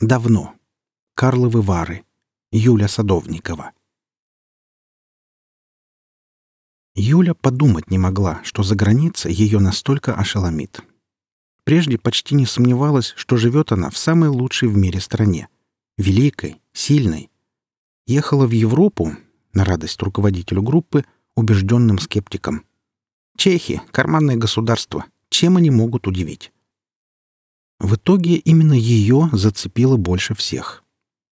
Давно. Карловы Вары. Юля Садовникова. Юля подумать не могла, что за границей ее настолько ошеломит. Прежде почти не сомневалась, что живет она в самой лучшей в мире стране. Великой, сильной. Ехала в Европу, на радость руководителю группы, убежденным скептиком. Чехи — карманное государство. Чем они могут удивить? В итоге именно ее зацепило больше всех.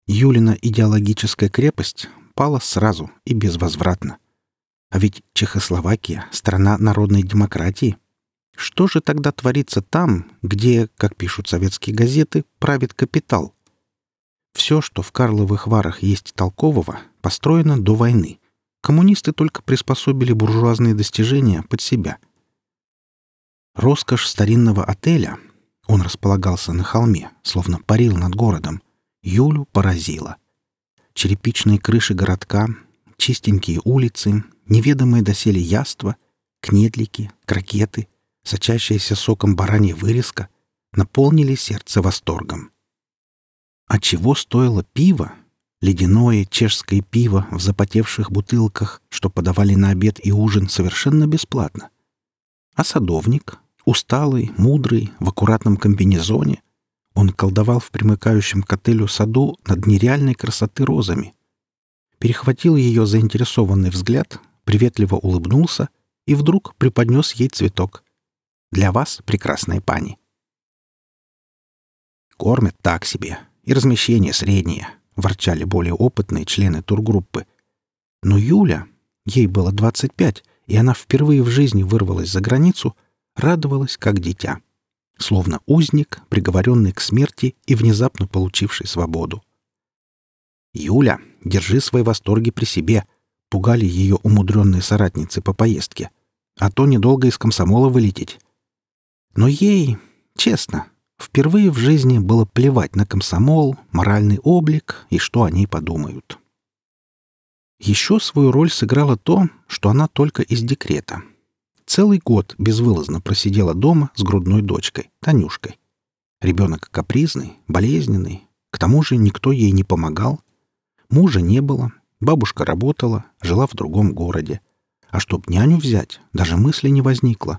Юлина идеологическая крепость пала сразу и безвозвратно. А ведь Чехословакия — страна народной демократии. Что же тогда творится там, где, как пишут советские газеты, правит капитал? Все, что в Карловых Варах есть толкового, построено до войны. Коммунисты только приспособили буржуазные достижения под себя. Роскошь старинного отеля — он располагался на холме, словно парил над городом. Юлю поразило. Черепичные крыши городка, чистенькие улицы, неведомые доселе яства, кнедлики, крокеты, сочащаяся соком баранья вырезка наполнили сердце восторгом. А чего стоило пиво? Ледяное чешское пиво в запотевших бутылках, что подавали на обед и ужин совершенно бесплатно. А садовник, Усталый, мудрый, в аккуратном комбинезоне, он колдовал в примыкающем к отелю саду над нереальной красоты розами. Перехватил ее заинтересованный взгляд, приветливо улыбнулся и вдруг преподнес ей цветок. «Для вас, прекрасная пани». «Кормят так себе, и размещение среднее», — ворчали более опытные члены тургруппы. Но Юля, ей было 25, и она впервые в жизни вырвалась за границу — радовалась как дитя, словно узник, приговоренный к смерти и внезапно получивший свободу. «Юля, держи свои восторги при себе», — пугали ее умудренные соратницы по поездке, «а то недолго из комсомола вылететь». Но ей, честно, впервые в жизни было плевать на комсомол, моральный облик и что они подумают. Еще свою роль сыграло то, что она только из декрета, Целый год безвылазно просидела дома с грудной дочкой, Танюшкой. Ребенок капризный, болезненный. К тому же никто ей не помогал. Мужа не было, бабушка работала, жила в другом городе. А чтоб няню взять, даже мысли не возникло.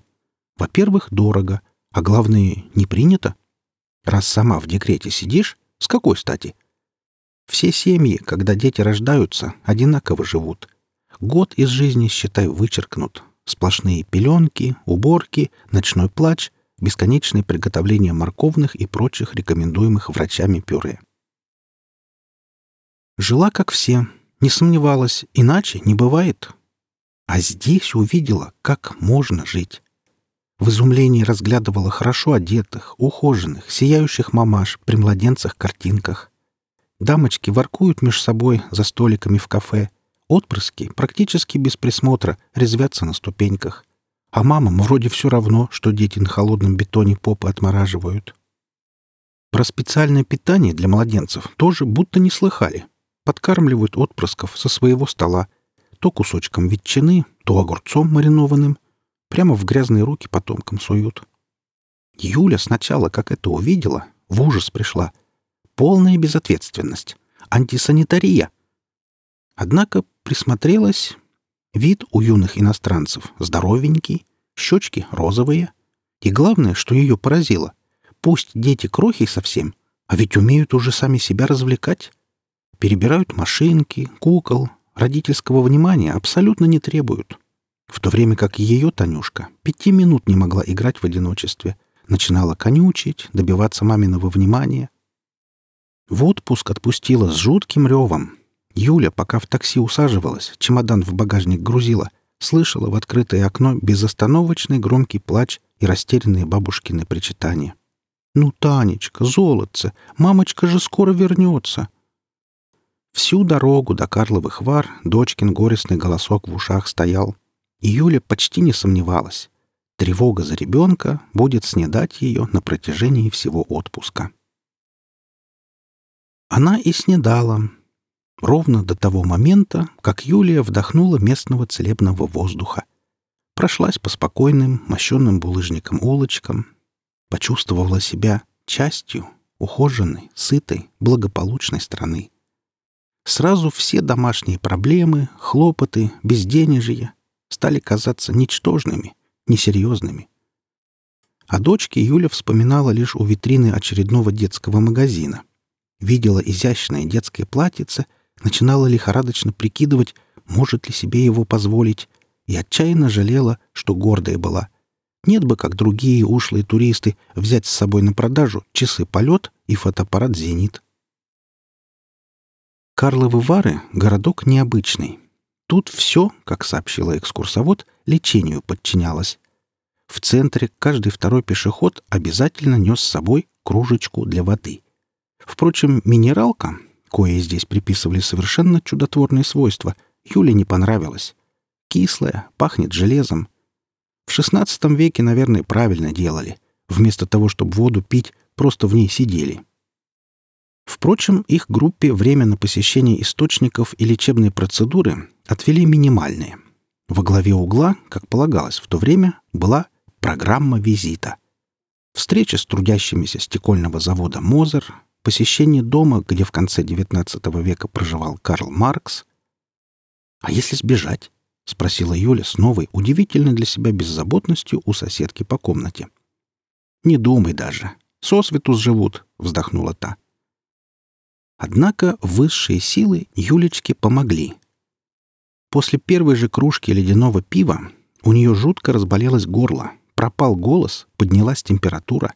Во-первых, дорого, а главное, не принято. Раз сама в декрете сидишь, с какой стати? Все семьи, когда дети рождаются, одинаково живут. Год из жизни, считай, вычеркнут, Сплошные пеленки, уборки, ночной плач, бесконечное приготовление морковных и прочих рекомендуемых врачами пюре. Жила как все, не сомневалась, иначе не бывает. А здесь увидела, как можно жить. В изумлении разглядывала хорошо одетых, ухоженных, сияющих мамаш при младенцах-картинках. Дамочки воркуют меж собой за столиками в кафе — Отпрыски практически без присмотра резвятся на ступеньках. А мамам вроде все равно, что дети на холодном бетоне попы отмораживают. Про специальное питание для младенцев тоже будто не слыхали. Подкармливают отпрысков со своего стола. То кусочком ветчины, то огурцом маринованным. Прямо в грязные руки потомкам суют. Юля сначала, как это увидела, в ужас пришла. Полная безответственность. Антисанитария — Однако присмотрелась. Вид у юных иностранцев здоровенький, щечки розовые. И главное, что ее поразило, пусть дети крохи совсем, а ведь умеют уже сами себя развлекать. Перебирают машинки, кукол, родительского внимания абсолютно не требуют. В то время как ее Танюшка пяти минут не могла играть в одиночестве, начинала конючить, добиваться маминого внимания. В отпуск отпустила с жутким ревом, Юля, пока в такси усаживалась, чемодан в багажник грузила, слышала в открытое окно безостановочный громкий плач и растерянные бабушкины причитания. «Ну, Танечка, золотце, мамочка же скоро вернется!» Всю дорогу до Карловых Вар дочкин горестный голосок в ушах стоял, и Юля почти не сомневалась. Тревога за ребенка будет снедать ее на протяжении всего отпуска. Она и снедала, ровно до того момента, как Юлия вдохнула местного целебного воздуха. Прошлась по спокойным, мощенным булыжникам улочкам, почувствовала себя частью, ухоженной, сытой, благополучной страны. Сразу все домашние проблемы, хлопоты, безденежье стали казаться ничтожными, несерьезными. О дочке Юля вспоминала лишь у витрины очередного детского магазина. Видела изящное детское платьице, начинала лихорадочно прикидывать, может ли себе его позволить, и отчаянно жалела, что гордая была. Нет бы, как другие ушлые туристы, взять с собой на продажу часы полет и фотоаппарат «Зенит». Карловы Вары — городок необычный. Тут все, как сообщила экскурсовод, лечению подчинялось. В центре каждый второй пешеход обязательно нес с собой кружечку для воды. Впрочем, минералка, кое здесь приписывали совершенно чудотворные свойства, Юле не понравилась. Кислая, пахнет железом. В XVI веке, наверное, правильно делали. Вместо того, чтобы воду пить, просто в ней сидели. Впрочем, их группе время на посещение источников и лечебные процедуры отвели минимальные. Во главе угла, как полагалось в то время, была программа визита. Встреча с трудящимися стекольного завода «Мозер», посещение дома, где в конце XIX века проживал Карл Маркс. «А если сбежать?» — спросила Юля с новой, удивительной для себя беззаботностью у соседки по комнате. «Не думай даже. Сосвету живут», — вздохнула та. Однако высшие силы Юлечке помогли. После первой же кружки ледяного пива у нее жутко разболелось горло, пропал голос, поднялась температура.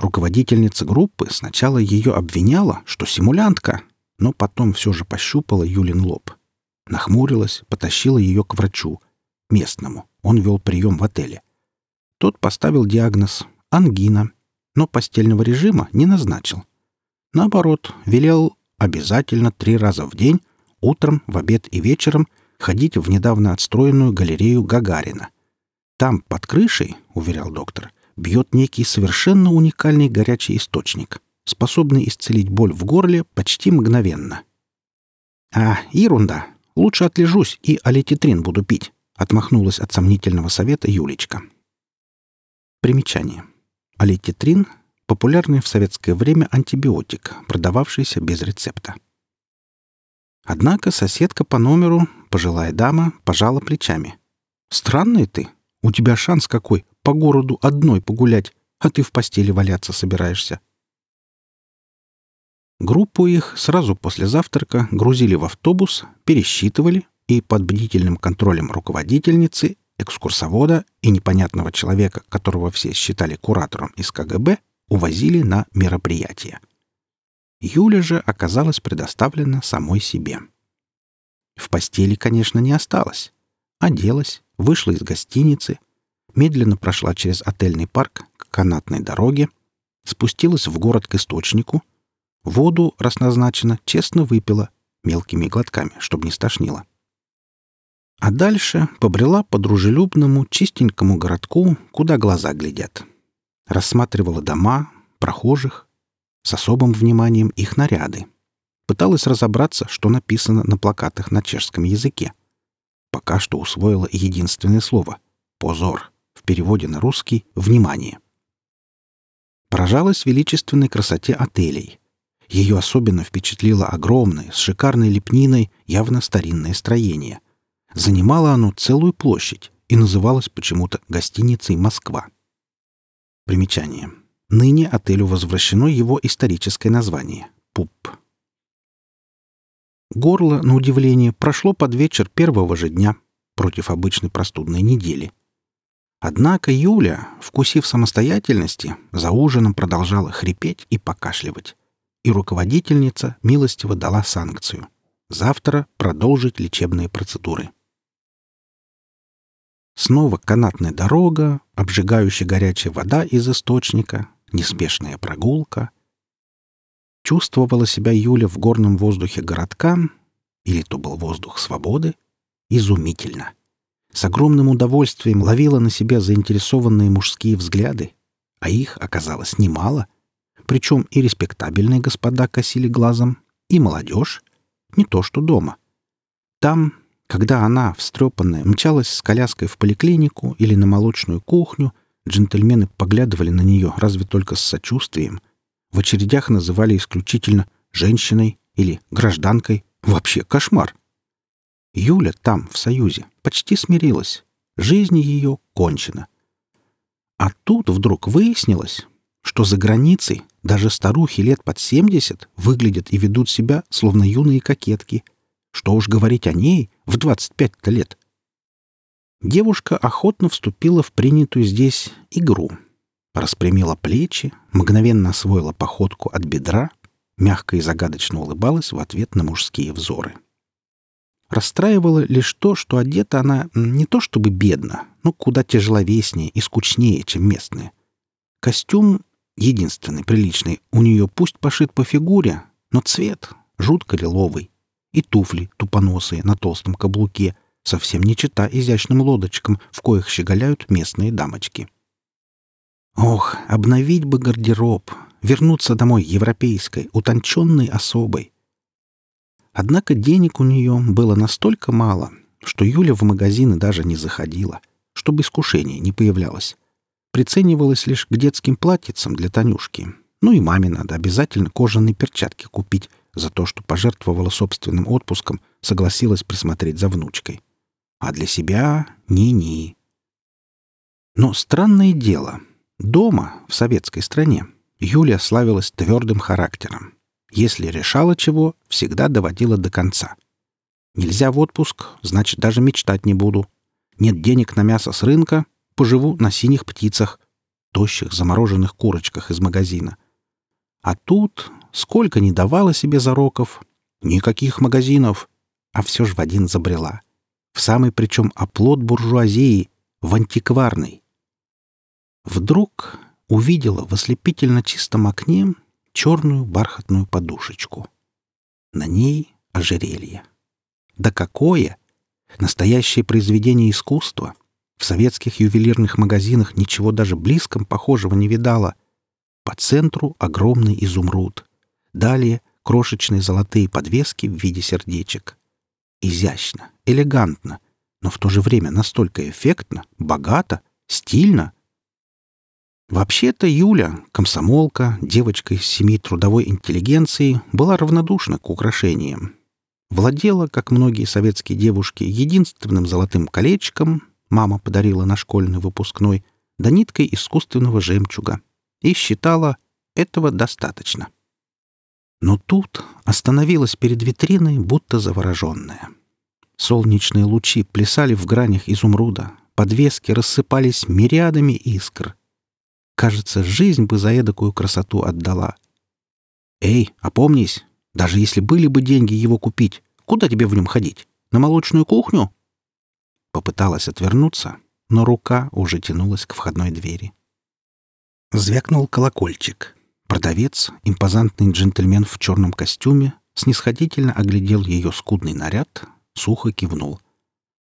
Руководительница группы сначала ее обвиняла, что симулянтка, но потом все же пощупала Юлин лоб. Нахмурилась, потащила ее к врачу, местному. Он вел прием в отеле. Тот поставил диагноз — ангина, но постельного режима не назначил. Наоборот, велел обязательно три раза в день, утром, в обед и вечером, ходить в недавно отстроенную галерею Гагарина — там, под крышей, — уверял доктор, — бьет некий совершенно уникальный горячий источник, способный исцелить боль в горле почти мгновенно. «А, ерунда. Лучше отлежусь и алетитрин буду пить», — отмахнулась от сомнительного совета Юлечка. Примечание. Алетитрин — популярный в советское время антибиотик, продававшийся без рецепта. Однако соседка по номеру, пожилая дама, пожала плечами. «Странный ты. У тебя шанс какой — по городу одной погулять, а ты в постели валяться собираешься. Группу их сразу после завтрака грузили в автобус, пересчитывали и под бдительным контролем руководительницы, экскурсовода и непонятного человека, которого все считали куратором из КГБ, увозили на мероприятие. Юля же оказалась предоставлена самой себе. В постели, конечно, не осталось. Оделась, вышла из гостиницы, медленно прошла через отельный парк к канатной дороге, спустилась в город к источнику, воду, раз назначено, честно выпила, мелкими глотками, чтобы не стошнило. А дальше побрела по дружелюбному, чистенькому городку, куда глаза глядят. Рассматривала дома, прохожих, с особым вниманием их наряды. Пыталась разобраться, что написано на плакатах на чешском языке пока что усвоила единственное слово — «позор», в переводе на русский «внимание». Поражалась величественной красоте отелей. Ее особенно впечатлило огромное, с шикарной лепниной, явно старинное строение. Занимало оно целую площадь и называлось почему-то гостиницей «Москва». Примечание. Ныне отелю возвращено его историческое название — «ПУП». Горло, на удивление, прошло под вечер первого же дня, против обычной простудной недели. Однако Юля, вкусив самостоятельности, за ужином продолжала хрипеть и покашливать. И руководительница милостиво дала санкцию. Завтра продолжить лечебные процедуры. Снова канатная дорога, обжигающая горячая вода из источника, неспешная прогулка — Чувствовала себя Юля в горном воздухе городка, или то был воздух свободы, изумительно. С огромным удовольствием ловила на себя заинтересованные мужские взгляды, а их оказалось немало. Причем и респектабельные господа косили глазом, и молодежь, не то что дома. Там, когда она, встрепанная, мчалась с коляской в поликлинику или на молочную кухню, джентльмены поглядывали на нее разве только с сочувствием — В очередях называли исключительно женщиной или гражданкой. Вообще кошмар. Юля там, в Союзе, почти смирилась. Жизнь ее кончена. А тут вдруг выяснилось, что за границей даже старухи лет под 70 выглядят и ведут себя, словно юные кокетки. Что уж говорить о ней в 25 лет. Девушка охотно вступила в принятую здесь игру. Распрямила плечи, мгновенно освоила походку от бедра, мягко и загадочно улыбалась в ответ на мужские взоры. Расстраивало лишь то, что одета она не то чтобы бедно, но куда тяжеловеснее и скучнее, чем местные. Костюм, единственный приличный, у нее пусть пошит по фигуре, но цвет жутко лиловый. И туфли тупоносые на толстом каблуке, совсем не чита изящным лодочкам, в коих щеголяют местные дамочки. Ох, обновить бы гардероб, вернуться домой европейской, утонченной особой. Однако денег у нее было настолько мало, что Юля в магазины даже не заходила, чтобы искушение не появлялось. Приценивалась лишь к детским платьицам для Танюшки. Ну и маме надо обязательно кожаные перчатки купить за то, что пожертвовала собственным отпуском, согласилась присмотреть за внучкой. А для себя — ни-ни. Но странное дело. Дома, в советской стране, Юлия славилась твердым характером. Если решала чего, всегда доводила до конца. Нельзя в отпуск, значит, даже мечтать не буду. Нет денег на мясо с рынка, поживу на синих птицах, тощих замороженных курочках из магазина. А тут сколько не давала себе зароков, никаких магазинов, а все ж в один забрела. В самый причем оплот буржуазии, в антикварный. Вдруг увидела в ослепительно чистом окне черную бархатную подушечку. На ней ожерелье. Да какое! Настоящее произведение искусства. В советских ювелирных магазинах ничего даже близком похожего не видала. По центру огромный изумруд. Далее крошечные золотые подвески в виде сердечек. Изящно, элегантно, но в то же время настолько эффектно, богато, стильно — Вообще-то Юля, комсомолка, девочка из семьи трудовой интеллигенции, была равнодушна к украшениям. Владела, как многие советские девушки, единственным золотым колечком, мама подарила на школьный выпускной, да ниткой искусственного жемчуга, и считала, этого достаточно. Но тут остановилась перед витриной, будто завороженная. Солнечные лучи плясали в гранях изумруда, подвески рассыпались мириадами искр — Кажется, жизнь бы за эдакую красоту отдала. «Эй, опомнись! Даже если были бы деньги его купить, куда тебе в нем ходить? На молочную кухню?» Попыталась отвернуться, но рука уже тянулась к входной двери. Звякнул колокольчик. Продавец, импозантный джентльмен в черном костюме, снисходительно оглядел ее скудный наряд, сухо кивнул.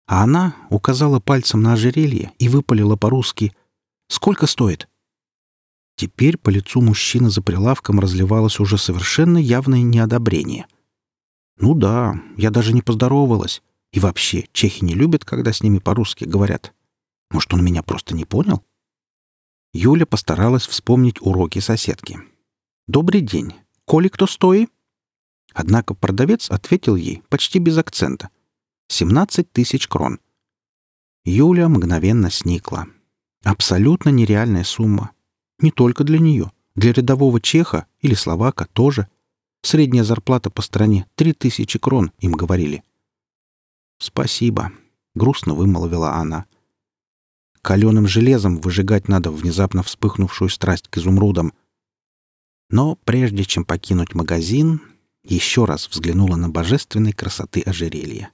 А она указала пальцем на ожерелье и выпалила по-русски «Сколько стоит?» Теперь по лицу мужчины за прилавком разливалось уже совершенно явное неодобрение. «Ну да, я даже не поздоровалась. И вообще, чехи не любят, когда с ними по-русски говорят. Может, он меня просто не понял?» Юля постаралась вспомнить уроки соседки. «Добрый день. Коли кто стоит?» Однако продавец ответил ей почти без акцента. «Семнадцать тысяч крон». Юля мгновенно сникла. Абсолютно нереальная сумма. Не только для нее. Для рядового чеха или словака тоже. Средняя зарплата по стране — три тысячи крон, им говорили. «Спасибо», — грустно вымолвила она. Каленым железом выжигать надо внезапно вспыхнувшую страсть к изумрудам. Но прежде чем покинуть магазин, еще раз взглянула на божественной красоты ожерелья.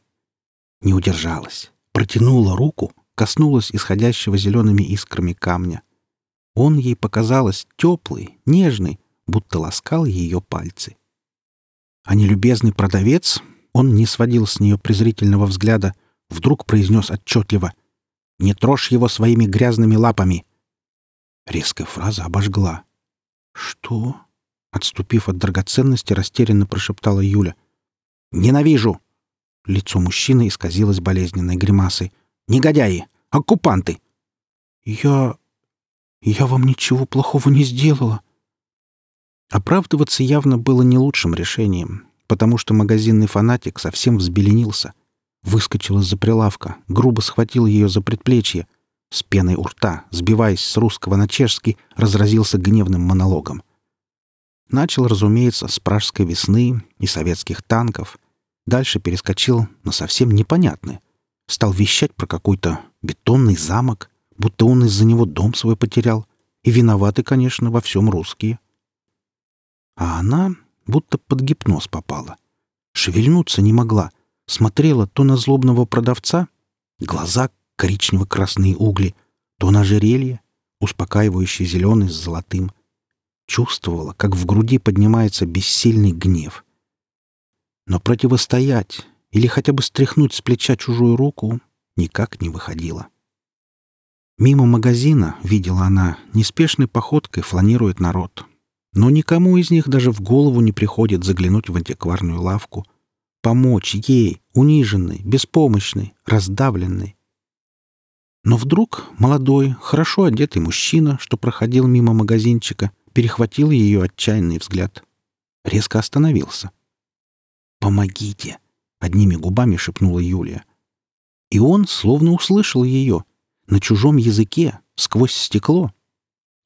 Не удержалась, протянула руку, коснулась исходящего зелеными искрами камня — он ей показалось теплый, нежный, будто ласкал ее пальцы. А нелюбезный продавец, он не сводил с нее презрительного взгляда, вдруг произнес отчетливо «Не трожь его своими грязными лапами!» Резкая фраза обожгла. «Что?» Отступив от драгоценности, растерянно прошептала Юля. «Ненавижу!» Лицо мужчины исказилось болезненной гримасой. «Негодяи! Оккупанты!» «Я...» Я вам ничего плохого не сделала. Оправдываться явно было не лучшим решением, потому что магазинный фанатик совсем взбеленился. Выскочил из-за прилавка, грубо схватил ее за предплечье. С пеной у рта, сбиваясь с русского на чешский, разразился гневным монологом. Начал, разумеется, с пражской весны и советских танков. Дальше перескочил на совсем непонятное. Стал вещать про какой-то бетонный замок, будто он из-за него дом свой потерял. И виноваты, конечно, во всем русские. А она будто под гипноз попала. Шевельнуться не могла. Смотрела то на злобного продавца, глаза коричнево-красные угли, то на ожерелье, успокаивающий зеленый с золотым. Чувствовала, как в груди поднимается бессильный гнев. Но противостоять или хотя бы стряхнуть с плеча чужую руку никак не выходило. Мимо магазина, видела она, неспешной походкой фланирует народ. Но никому из них даже в голову не приходит заглянуть в антикварную лавку, помочь ей, униженной, беспомощной, раздавленной. Но вдруг молодой, хорошо одетый мужчина, что проходил мимо магазинчика, перехватил ее отчаянный взгляд. Резко остановился. «Помогите!» — одними губами шепнула Юлия. И он словно услышал ее. На чужом языке, сквозь стекло.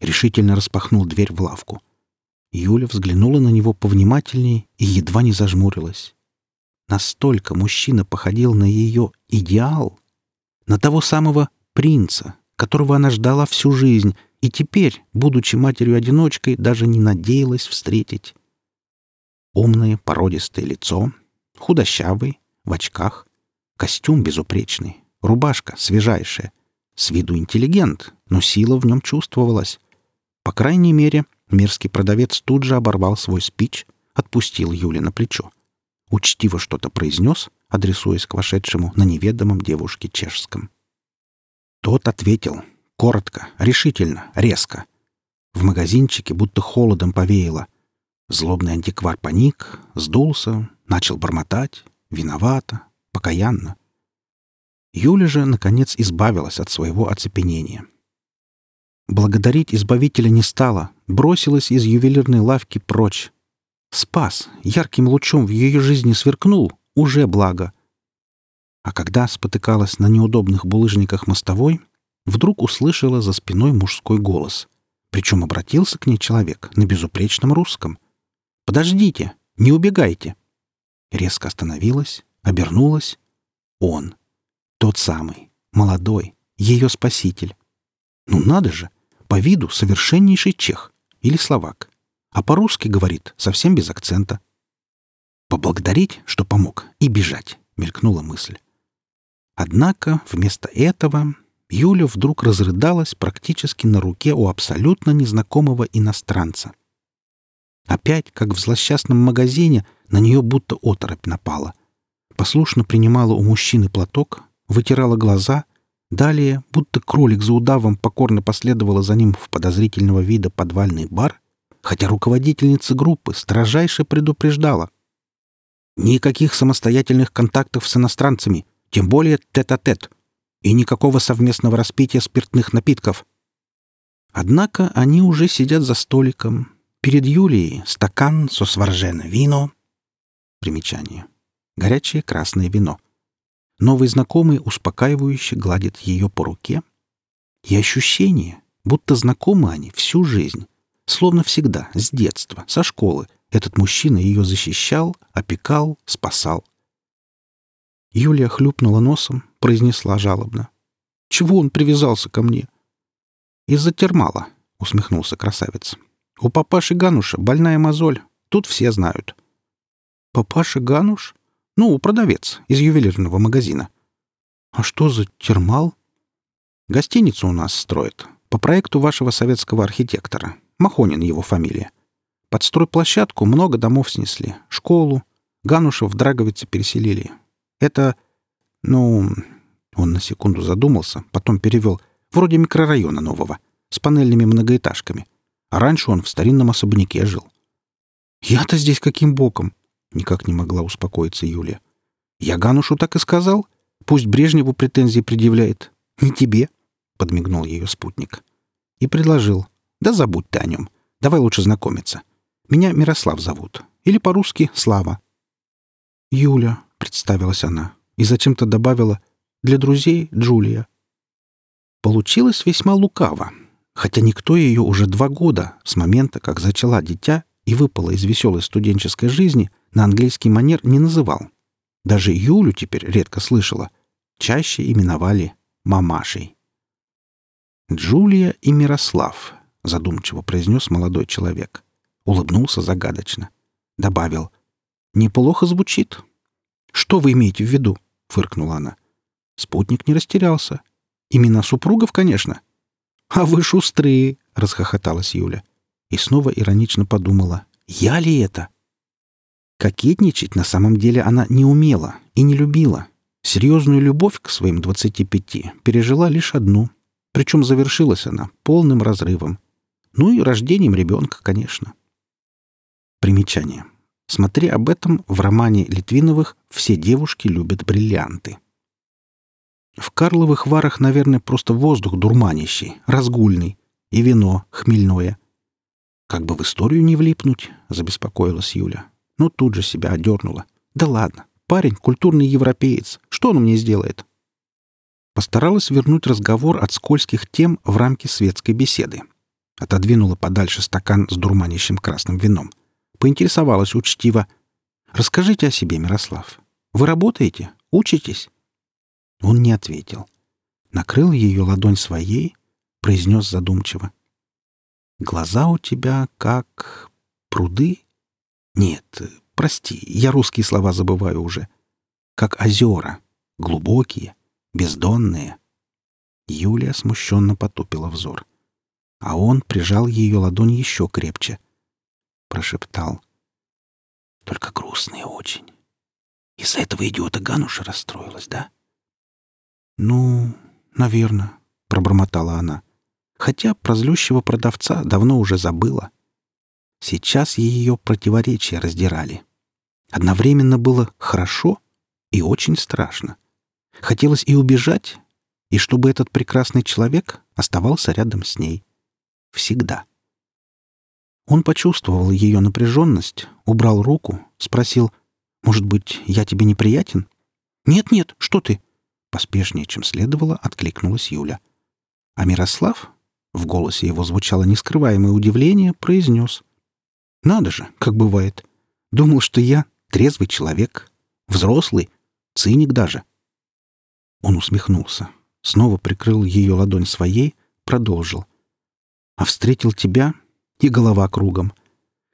Решительно распахнул дверь в лавку. Юля взглянула на него повнимательнее и едва не зажмурилась. Настолько мужчина походил на ее идеал, на того самого принца, которого она ждала всю жизнь и теперь, будучи матерью-одиночкой, даже не надеялась встретить. Умное породистое лицо, худощавый, в очках, костюм безупречный, рубашка свежайшая, с виду интеллигент, но сила в нем чувствовалась. По крайней мере, Мерзкий продавец тут же оборвал свой спич, отпустил Юли на плечо. Учтиво что-то произнес, адресуясь к вошедшему на неведомом девушке чешском. Тот ответил. Коротко, решительно, резко. В магазинчике будто холодом повеяло. Злобный антиквар паник, сдулся, начал бормотать. Виновата, покаянно. Юля же, наконец, избавилась от своего оцепенения. Благодарить Избавителя не стала, бросилась из ювелирной лавки прочь. Спас, ярким лучом в ее жизни сверкнул, уже благо. А когда спотыкалась на неудобных булыжниках мостовой, вдруг услышала за спиной мужской голос. Причем обратился к ней человек на безупречном русском. «Подождите! Не убегайте!» Резко остановилась, обернулась. Он. Тот самый, молодой, ее спаситель. Ну надо же! По виду совершеннейший чех или словак, а по-русски говорит совсем без акцента. «Поблагодарить, что помог, и бежать», — мелькнула мысль. Однако вместо этого Юля вдруг разрыдалась практически на руке у абсолютно незнакомого иностранца. Опять, как в злосчастном магазине, на нее будто оторопь напала. Послушно принимала у мужчины платок, вытирала глаза Далее, будто кролик за удавом покорно последовала за ним в подозрительного вида подвальный бар, хотя руководительница группы строжайше предупреждала. Никаких самостоятельных контактов с иностранцами, тем более тет-а-тет, -тет, и никакого совместного распития спиртных напитков. Однако они уже сидят за столиком. Перед Юлией стакан сосваржено вино. Примечание. Горячее красное вино — Новый знакомый успокаивающе гладит ее по руке. И ощущение, будто знакомы они всю жизнь. Словно всегда, с детства, со школы, этот мужчина ее защищал, опекал, спасал. Юлия хлюпнула носом, произнесла жалобно. «Чего он привязался ко мне?» «Из-за термала», — усмехнулся красавец. «У папаши Гануша больная мозоль. Тут все знают». «Папаша Гануш?» Ну, продавец из ювелирного магазина. А что за термал? Гостиницу у нас строят. По проекту вашего советского архитектора. Махонин его фамилия. Под стройплощадку много домов снесли. Школу. Ганушев в Драговице переселили. Это, ну... Он на секунду задумался, потом перевел. Вроде микрорайона нового. С панельными многоэтажками. А раньше он в старинном особняке жил. Я-то здесь каким боком? Никак не могла успокоиться Юлия. «Я Ганушу так и сказал. Пусть Брежневу претензии предъявляет. Не тебе», — подмигнул ее спутник. И предложил. «Да забудь ты о нем. Давай лучше знакомиться. Меня Мирослав зовут. Или по-русски Слава». «Юля», — представилась она, и зачем-то добавила «для друзей Джулия». Получилось весьма лукаво, хотя никто ее уже два года, с момента, как зачала дитя и выпала из веселой студенческой жизни, на английский манер не называл. Даже Юлю теперь редко слышала. Чаще именовали мамашей. «Джулия и Мирослав», — задумчиво произнес молодой человек. Улыбнулся загадочно. Добавил. «Неплохо звучит». «Что вы имеете в виду?» — фыркнула она. Спутник не растерялся. «Имена супругов, конечно». «А вы шустрые!» — расхохоталась Юля. И снова иронично подумала. «Я ли это?» Кокетничать на самом деле она не умела и не любила. Серьезную любовь к своим двадцати пяти пережила лишь одну. Причем завершилась она полным разрывом. Ну и рождением ребенка, конечно. Примечание. Смотри об этом в романе Литвиновых «Все девушки любят бриллианты». В Карловых варах, наверное, просто воздух дурманящий, разгульный, и вино хмельное. Как бы в историю не влипнуть, забеспокоилась Юля но тут же себя одернула. «Да ладно, парень — культурный европеец. Что он мне сделает?» Постаралась вернуть разговор от скользких тем в рамки светской беседы. Отодвинула подальше стакан с дурманящим красным вином. Поинтересовалась учтиво. «Расскажите о себе, Мирослав. Вы работаете? Учитесь?» Он не ответил. Накрыл ее ладонь своей, произнес задумчиво. «Глаза у тебя как пруды нет, прости, я русские слова забываю уже. Как озера. Глубокие, бездонные. Юлия смущенно потупила взор. А он прижал ее ладонь еще крепче. Прошептал. Только грустные очень. Из-за этого идиота Гануша расстроилась, да? Ну, наверное, пробормотала она. Хотя про злющего продавца давно уже забыла. Сейчас ее противоречия раздирали. Одновременно было хорошо и очень страшно. Хотелось и убежать, и чтобы этот прекрасный человек оставался рядом с ней. Всегда. Он почувствовал ее напряженность, убрал руку, спросил, «Может быть, я тебе неприятен?» «Нет-нет, что ты?» Поспешнее, чем следовало, откликнулась Юля. А Мирослав, в голосе его звучало нескрываемое удивление, произнес, надо же, как бывает. Думал, что я трезвый человек, взрослый, циник даже. Он усмехнулся, снова прикрыл ее ладонь своей, продолжил. А встретил тебя, и голова кругом.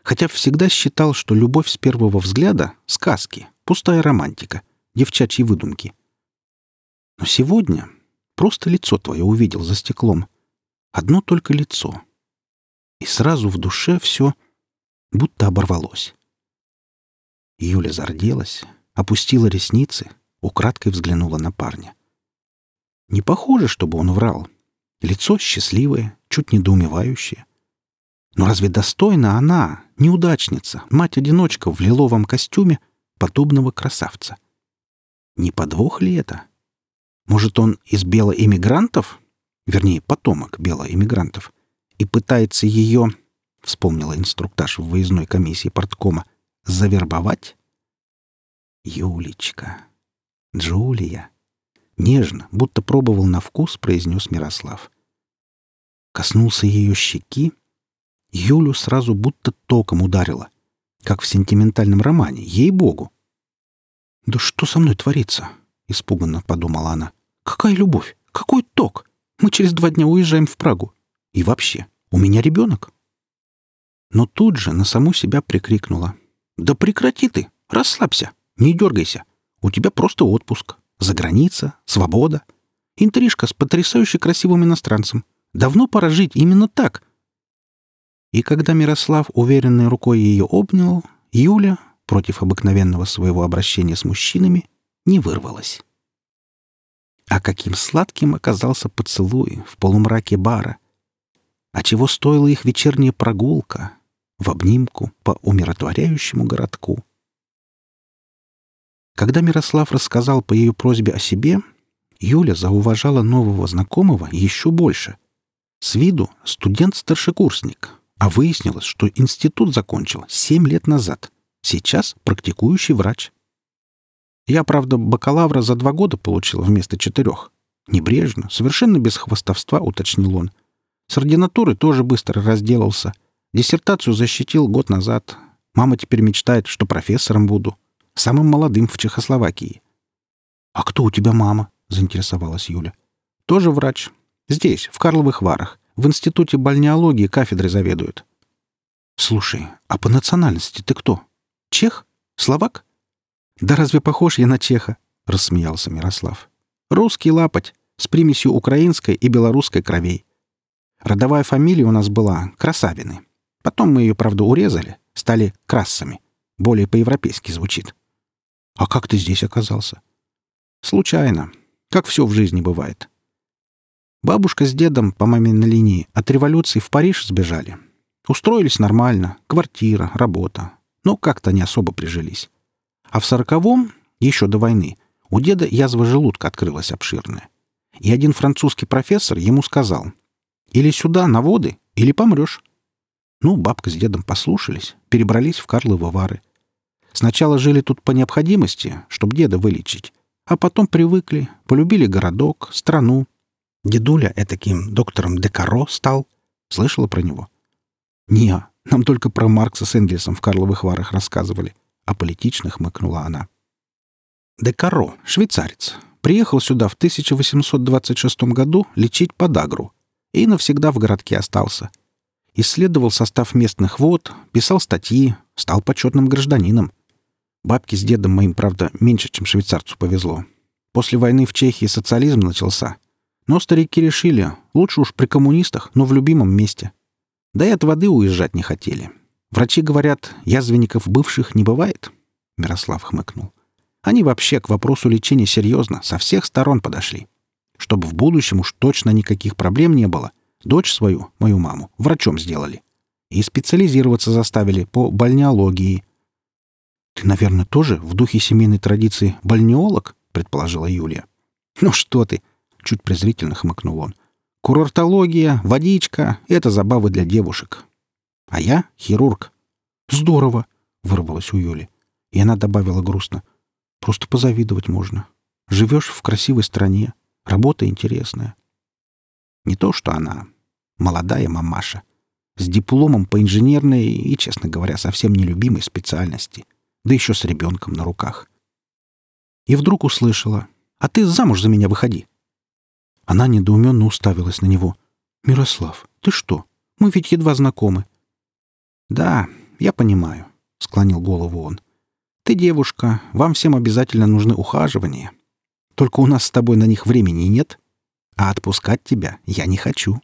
Хотя всегда считал, что любовь с первого взгляда — сказки, пустая романтика, девчачьи выдумки. Но сегодня просто лицо твое увидел за стеклом. Одно только лицо. И сразу в душе все будто оборвалось. Юля зарделась, опустила ресницы, украдкой взглянула на парня. Не похоже, чтобы он врал. Лицо счастливое, чуть недоумевающее. Но разве достойна она, неудачница, мать-одиночка в лиловом костюме, подобного красавца? Не подвох ли это? Может, он из белоэмигрантов? Вернее, потомок белоэмигрантов. И пытается ее вспомнила инструктаж в выездной комиссии порткома, завербовать? Юлечка. Джулия. Нежно, будто пробовал на вкус, произнес Мирослав. Коснулся ее щеки. Юлю сразу будто током ударило. Как в сентиментальном романе, ей-богу. «Да что со мной творится?» — испуганно подумала она. «Какая любовь? Какой ток? Мы через два дня уезжаем в Прагу. И вообще, у меня ребенок» но тут же на саму себя прикрикнула. «Да прекрати ты! Расслабься! Не дергайся! У тебя просто отпуск. За граница, свобода. Интрижка с потрясающе красивым иностранцем. Давно пора жить именно так!» И когда Мирослав уверенной рукой ее обнял, Юля, против обыкновенного своего обращения с мужчинами, не вырвалась. А каким сладким оказался поцелуй в полумраке бара! А чего стоила их вечерняя прогулка, в обнимку по умиротворяющему городку. Когда Мирослав рассказал по ее просьбе о себе, Юля зауважала нового знакомого еще больше. С виду студент-старшекурсник, А выяснилось, что институт закончил семь лет назад. Сейчас практикующий врач. Я, правда, бакалавра за два года получил вместо четырех. Небрежно, совершенно без хвостовства, уточнил он. С ординатуры тоже быстро разделался. Диссертацию защитил год назад. Мама теперь мечтает, что профессором буду. Самым молодым в Чехословакии. «А кто у тебя мама?» — заинтересовалась Юля. «Тоже врач. Здесь, в Карловых Варах. В институте бальнеологии кафедры заведует». «Слушай, а по национальности ты кто? Чех? Словак?» «Да разве похож я на чеха?» — рассмеялся Мирослав. «Русский лапоть, с примесью украинской и белорусской кровей. Родовая фамилия у нас была Красавины. Потом мы ее, правда, урезали, стали Крассами. Более по-европейски звучит. А как ты здесь оказался? Случайно. Как все в жизни бывает. Бабушка с дедом по маминой линии от революции в Париж сбежали. Устроились нормально. Квартира, работа. Но как-то не особо прижились. А в сороковом, еще до войны, у деда язва желудка открылась обширная. И один французский профессор ему сказал, «Или сюда, на воды, или помрешь». Ну, бабка с дедом послушались, перебрались в Карловы Вары. Сначала жили тут по необходимости, чтобы деда вылечить, а потом привыкли, полюбили городок, страну. Дедуля этаким доктором Декаро стал. Слышала про него? Не, нам только про Маркса с Энгельсом в Карловых Варах рассказывали. А политично хмыкнула она. Декаро, швейцарец, приехал сюда в 1826 году лечить подагру и навсегда в городке остался. Исследовал состав местных вод, писал статьи, стал почетным гражданином. Бабке с дедом моим, правда, меньше, чем швейцарцу повезло. После войны в Чехии социализм начался. Но старики решили, лучше уж при коммунистах, но в любимом месте. Да и от воды уезжать не хотели. Врачи говорят, язвенников бывших не бывает. Мирослав хмыкнул. Они вообще к вопросу лечения серьезно, со всех сторон подошли. Чтобы в будущем уж точно никаких проблем не было, дочь свою, мою маму, врачом сделали. И специализироваться заставили по бальнеологии. «Ты, наверное, тоже в духе семейной традиции бальнеолог?» — предположила Юлия. «Ну что ты!» — чуть презрительно хмыкнул он. «Курортология, водичка — это забавы для девушек. А я — хирург». «Здорово!» — вырвалось у Юли. И она добавила грустно. Просто позавидовать можно. Живешь в красивой стране, работа интересная. Не то, что она. Молодая мамаша. С дипломом по инженерной и, честно говоря, совсем нелюбимой специальности. Да еще с ребенком на руках. И вдруг услышала. «А ты замуж за меня выходи!» Она недоуменно уставилась на него. «Мирослав, ты что? Мы ведь едва знакомы». «Да, я понимаю», — склонил голову он. Ты девушка, вам всем обязательно нужны ухаживания. Только у нас с тобой на них времени нет, а отпускать тебя я не хочу.